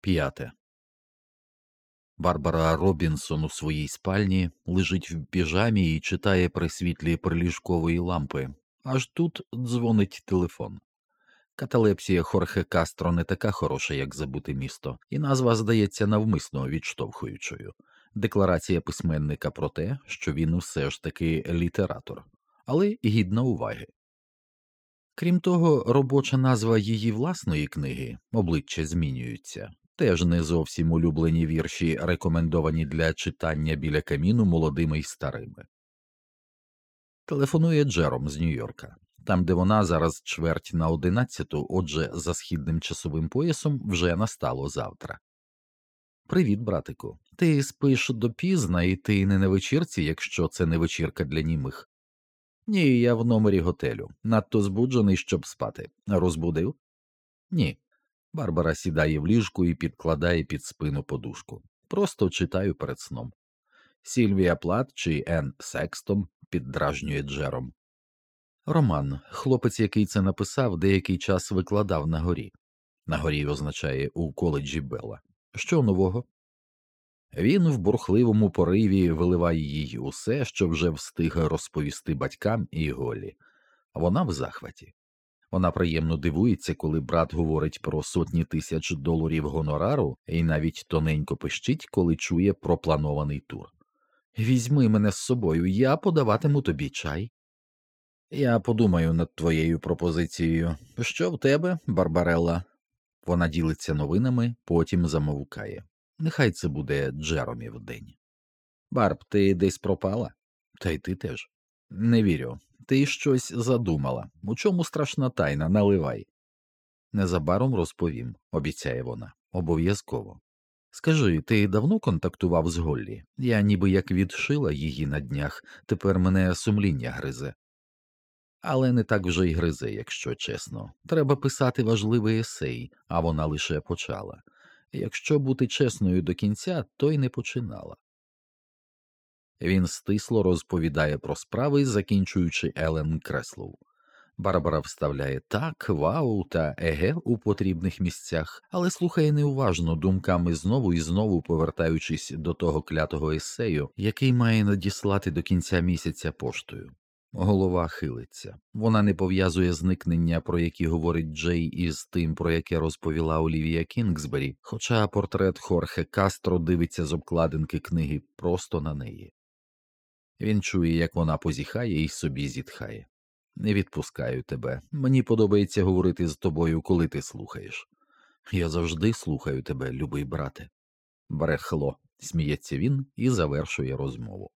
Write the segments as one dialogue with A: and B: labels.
A: П'яте. Барбара Робінсон у своїй спальні лежить в піжамі і читає при світлі приліжкової лампи. Аж тут дзвонить телефон. Каталепсія Хорхе Кастро не така хороша, як забути місто, і назва здається навмисно відштовхуючою. Декларація письменника про те, що він усе ж таки літератор, але гідна уваги. Крім того, робоча назва її власної книги обличчя змінюються, теж не зовсім улюблені вірші, рекомендовані для читання біля каміну молодими й старими. Телефонує Джером з Нью-Йорка, там, де вона зараз чверть на одинадцяту, отже, за східним часовим поясом вже настало завтра. Привіт, братику. Ти спиш допізна, і ти не на вечірці, якщо це не вечірка для німих. Ні, я в номері готелю, надто збуджений, щоб спати. Розбудив? Ні. Барбара сідає в ліжку і підкладає під спину подушку. Просто читаю перед сном. Сільвія Плат чи Ен Секстон піддражнює Джером. Роман, хлопець, який це написав, деякий час викладав на горі. На горі означає у коледжі Белла. Що нового? Він в бурхливому пориві виливає їй усе, що вже встиг розповісти батькам і Голі. Вона в захваті. Вона приємно дивується, коли брат говорить про сотні тисяч доларів гонорару і навіть тоненько пищить, коли чує про планований тур. Візьми мене з собою, я подаватиму тобі чай. Я подумаю над твоєю пропозицією. Що в тебе, Барбарелла? Вона ділиться новинами, потім замовкає. Нехай це буде Джеромів день. Барб, ти десь пропала? Та й ти теж. Не вірю. Ти щось задумала. У чому страшна тайна, наливай. Незабаром розповім, обіцяє вона, обов'язково. Скажи, ти давно контактував з Голлі? Я ніби як відшила її на днях, тепер мене сумління гризе. Але не так вже й гризе, якщо чесно. Треба писати важливий есей, а вона лише почала. Якщо бути чесною до кінця, то й не починала. Він стисло розповідає про справи, закінчуючи Елен Креслоу. Барбара вставляє так, вау та еге у потрібних місцях, але слухає неуважно думками знову і знову повертаючись до того клятого есею, який має надіслати до кінця місяця поштою. Голова хилиться. Вона не пов'язує зникнення, про які говорить Джей, із тим, про яке розповіла Олівія Кінгсбері, хоча портрет Хорхе Кастро дивиться з обкладинки книги просто на неї. Він чує, як вона позіхає і собі зітхає. Не відпускаю тебе. Мені подобається говорити з тобою, коли ти слухаєш. Я завжди слухаю тебе, любий брате. Брехло, сміється він і завершує розмову.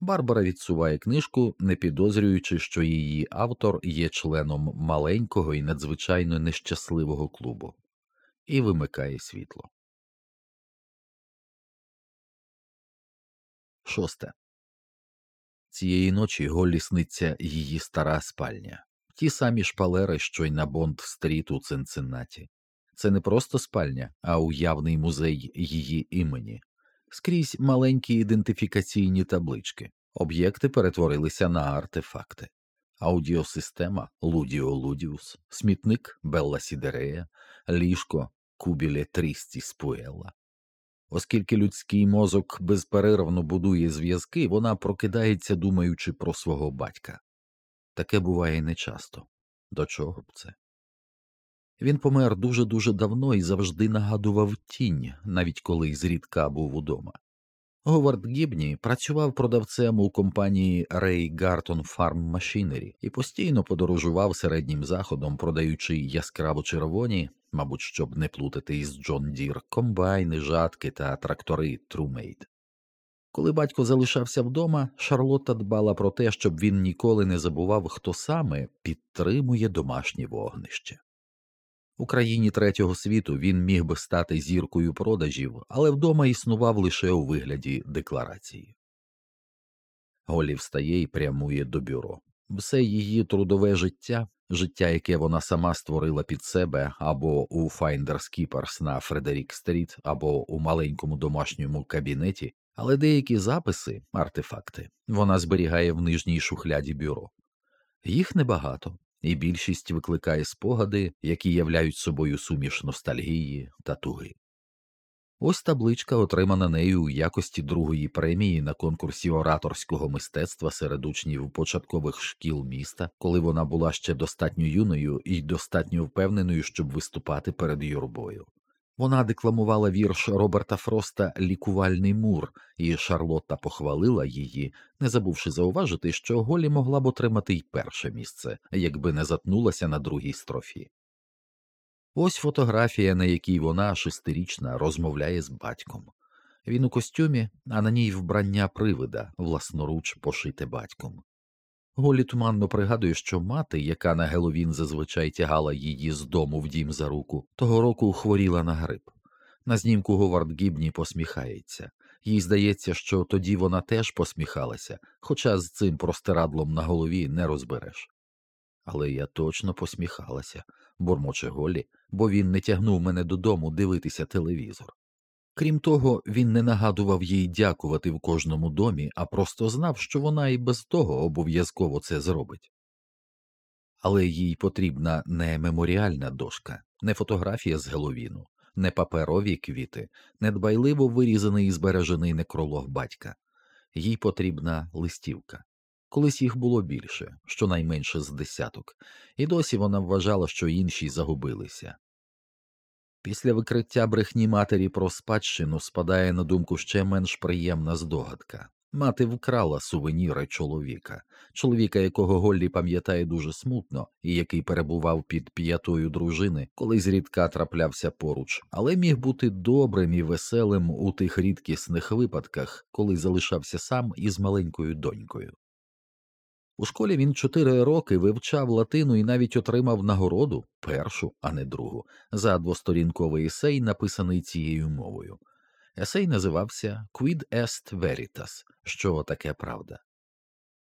A: Барбара відсуває книжку, не підозрюючи, що її автор є членом маленького і надзвичайно нещасливого клубу, і вимикає світло. Шосте. Цієї ночі Голлі сниться її стара спальня, ті самі шпалери, що й на Бонд стріт у Цинциннаті. Це не просто спальня, а уявний музей її імені. Скрізь маленькі ідентифікаційні таблички, об'єкти перетворилися на артефакти, аудіосистема Ludio Ludius, смітник Bella Siderea, ліжко Cubile Tristis Puella. Оскільки людський мозок безперервно будує зв'язки, вона прокидається, думаючи про свого батька. Таке буває нечасто. До чого б це? Він помер дуже дуже давно і завжди нагадував тінь, навіть коли зрідка був удома. Говард Гібні працював продавцем у компанії Ray Garton Farm Machinery і постійно подорожував середнім заходом, продаючи яскраво червоні, мабуть, щоб не плутати із Джон Дір, комбайни, жатки та трактори Трумейд. Коли батько залишався вдома, Шарлотта дбала про те, щоб він ніколи не забував, хто саме підтримує домашнє вогнище. У країні третього світу він міг би стати зіркою продажів, але вдома існував лише у вигляді декларації. Голі встає і прямує до бюро. Все її трудове життя, життя, яке вона сама створила під себе або у Finders Keepers на Фредерік Стріт, або у маленькому домашньому кабінеті, але деякі записи, артефакти, вона зберігає в нижній шухляді бюро. Їх небагато, і більшість викликає спогади, які являють собою суміш ностальгії та туги. Ось табличка, отримана нею у якості другої премії на конкурсі ораторського мистецтва серед учнів початкових шкіл міста, коли вона була ще достатньо юною і достатньо впевненою, щоб виступати перед юрбою. Вона декламувала вірш Роберта Фроста Лікувальний мур, і Шарлотта похвалила її, не забувши зауважити, що Голі могла б отримати й перше місце, якби не затнулася на другій строфі. Ось фотографія, на якій вона, шестирічна, розмовляє з батьком. Він у костюмі, а на ній вбрання привида, власноруч пошите батьком. Голі туманно пригадує, що мати, яка на Геловін зазвичай тягала її з дому в дім за руку, того року хворіла на грип. На знімку Говард Гібні посміхається, їй здається, що тоді вона теж посміхалася, хоча з цим простирадлом на голові не розбереш. Але я точно посміхалася, бурмоче Голі, бо він не тягнув мене додому дивитися телевізор. Крім того, він не нагадував їй дякувати в кожному домі, а просто знав, що вона і без того обов'язково це зробить. Але їй потрібна не меморіальна дошка, не фотографія з Геловіну, не паперові квіти, не дбайливо вирізаний і збережений некролог батька, їй потрібна листівка. Колись їх було більше, щонайменше з десяток, і досі вона вважала, що інші загубилися. Після викриття брехні матері про спадщину спадає на думку ще менш приємна здогадка. Мати вкрала сувеніри чоловіка, чоловіка, якого Голлі пам'ятає дуже смутно, і який перебував під п'ятою дружини, коли зрідка траплявся поруч, але міг бути добрим і веселим у тих рідкісних випадках, коли залишався сам із маленькою донькою. У школі він чотири роки вивчав латину і навіть отримав нагороду першу, а не другу, за двосторінковий есей, написаний цією мовою. Есей називався Quid est veritas, що таке правда.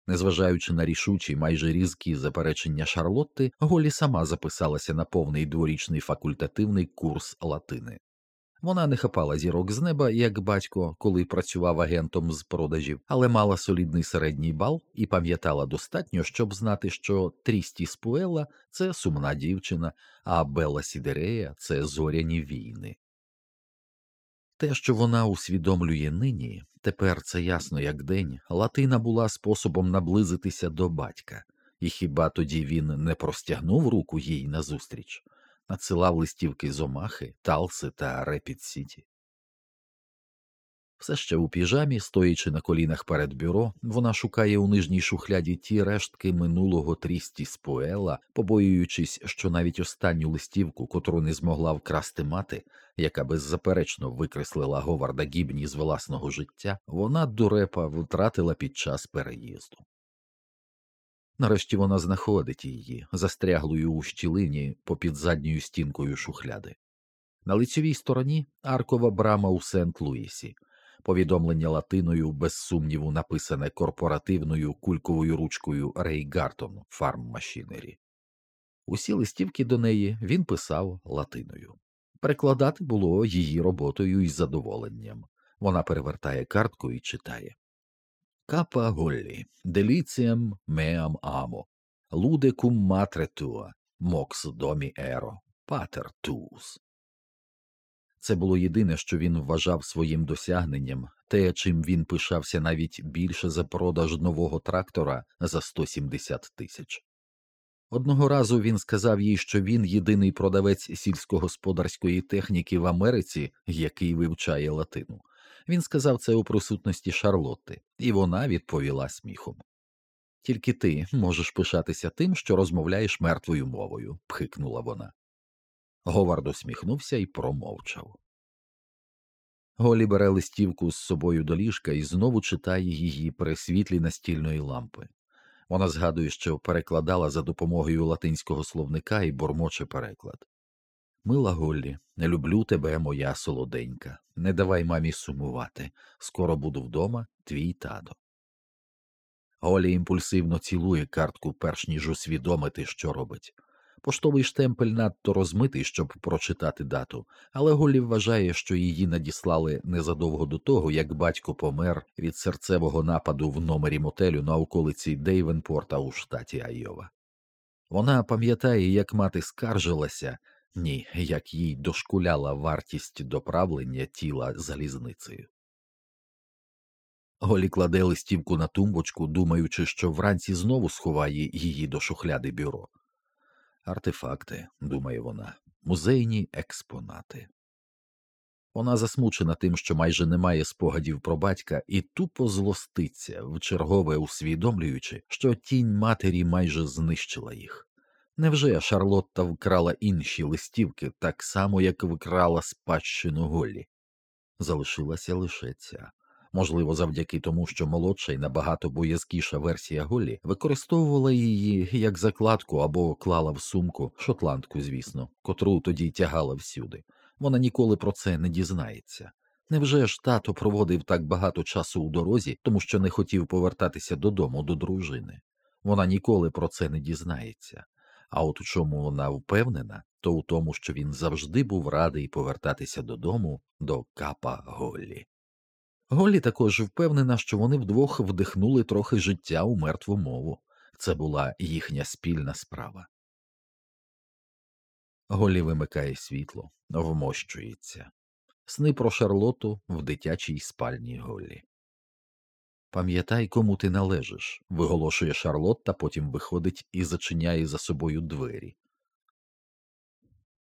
A: Незважаючи на рішучі, майже різкі заперечення Шарлотти, Голі сама записалася на повний дворічний факультативний курс латини. Вона не хапала зірок з неба, як батько, коли працював агентом з продажів, але мала солідний середній бал і пам'ятала достатньо, щоб знати, що Tristis Puella це сумна дівчина, а Белла Сідерея це зоряні війни. Те, що вона усвідомлює нині, тепер це ясно як день, Латина була способом наблизитися до батька, і хіба тоді він не простягнув руку їй назустріч? Надсилав листівки з Омахи, Талси та Репід Сіті. Все ще у піжамі, стоячи на колінах перед бюро, вона шукає у нижній шухляді ті рештки минулого трісті спуела, побоюючись, що навіть останню листівку, котру не змогла вкрасти мати, яка беззаперечно викреслила Говарда Гібні з власного життя, вона дурепа втратила під час переїзду. Нарешті вона знаходить її, застряглою у щілині попід задньою стінкою шухляди. На лицьовій стороні аркова брама у Сент Луїсі, повідомлення латиною, без сумніву, написане корпоративною кульковою ручкою Рей Гартон Farm Machinery. Усі листівки до неї він писав латиною. Перекладати було її роботою із задоволенням. Вона перевертає картку і читає Капа Голлі, деліціям меам амо, лудекум матре туа, мокс домі еро, патер туус. Це було єдине, що він вважав своїм досягненням, те, чим він пишався навіть більше за продаж нового трактора за 170 тисяч. Одного разу він сказав їй, що він єдиний продавець сільськогосподарської техніки в Америці, який вивчає латину. Він сказав це у присутності Шарлотти, і вона відповіла сміхом. Тільки ти можеш пишатися тим, що розмовляєш мертвою мовою, пхикнула вона. Говард усміхнувся і промовчав. Голі бере листівку з собою до ліжка і знову читає її при світлі настільної лампи. Вона згадує, що перекладала за допомогою латинського словника і бормоче переклад. Мила Голлі, не люблю тебе, моя солоденька. Не давай мамі сумувати. Скоро буду вдома, твій тато. Голі імпульсивно цілує картку, перш ніж усвідомити, що робить. Поштовий штемпель надто розмитий, щоб прочитати дату, але Голлі вважає, що її надіслали незадовго до того, як батько помер від серцевого нападу в номері мотелю на околиці Дейвенпорта у штаті Айова. Вона пам'ятає, як мати скаржилася, ні, як їй дошкуляла вартість доправлення тіла залізницею. Голі кладе листівку на тумбочку, думаючи, що вранці знову сховає її до шухляди бюро. Артефакти, думає вона, музейні експонати. Вона засмучена тим, що майже немає спогадів про батька, і тупо злоститься, вчергове усвідомлюючи, що тінь матері майже знищила їх. Невже Шарлотта вкрала інші листівки так само, як вкрала спадщину Голлі? Залишилася лише ця. Можливо, завдяки тому, що молодша і набагато боязкіша версія Голлі використовувала її як закладку або клала в сумку, шотландку, звісно, котру тоді тягала всюди. Вона ніколи про це не дізнається. Невже ж тато проводив так багато часу у дорозі, тому що не хотів повертатися додому до дружини? Вона ніколи про це не дізнається. А от у чому вона впевнена, то у тому, що він завжди був радий повертатися додому до капа Голлі. Голлі також впевнена, що вони вдвох вдихнули трохи життя у мертву мову. Це була їхня спільна справа. Голлі вимикає світло, вмощується. Сни про Шарлоту в дитячій спальні Голлі. Пам'ятай, кому ти належиш, виголошує Шарлотта, потім виходить і зачиняє за собою двері.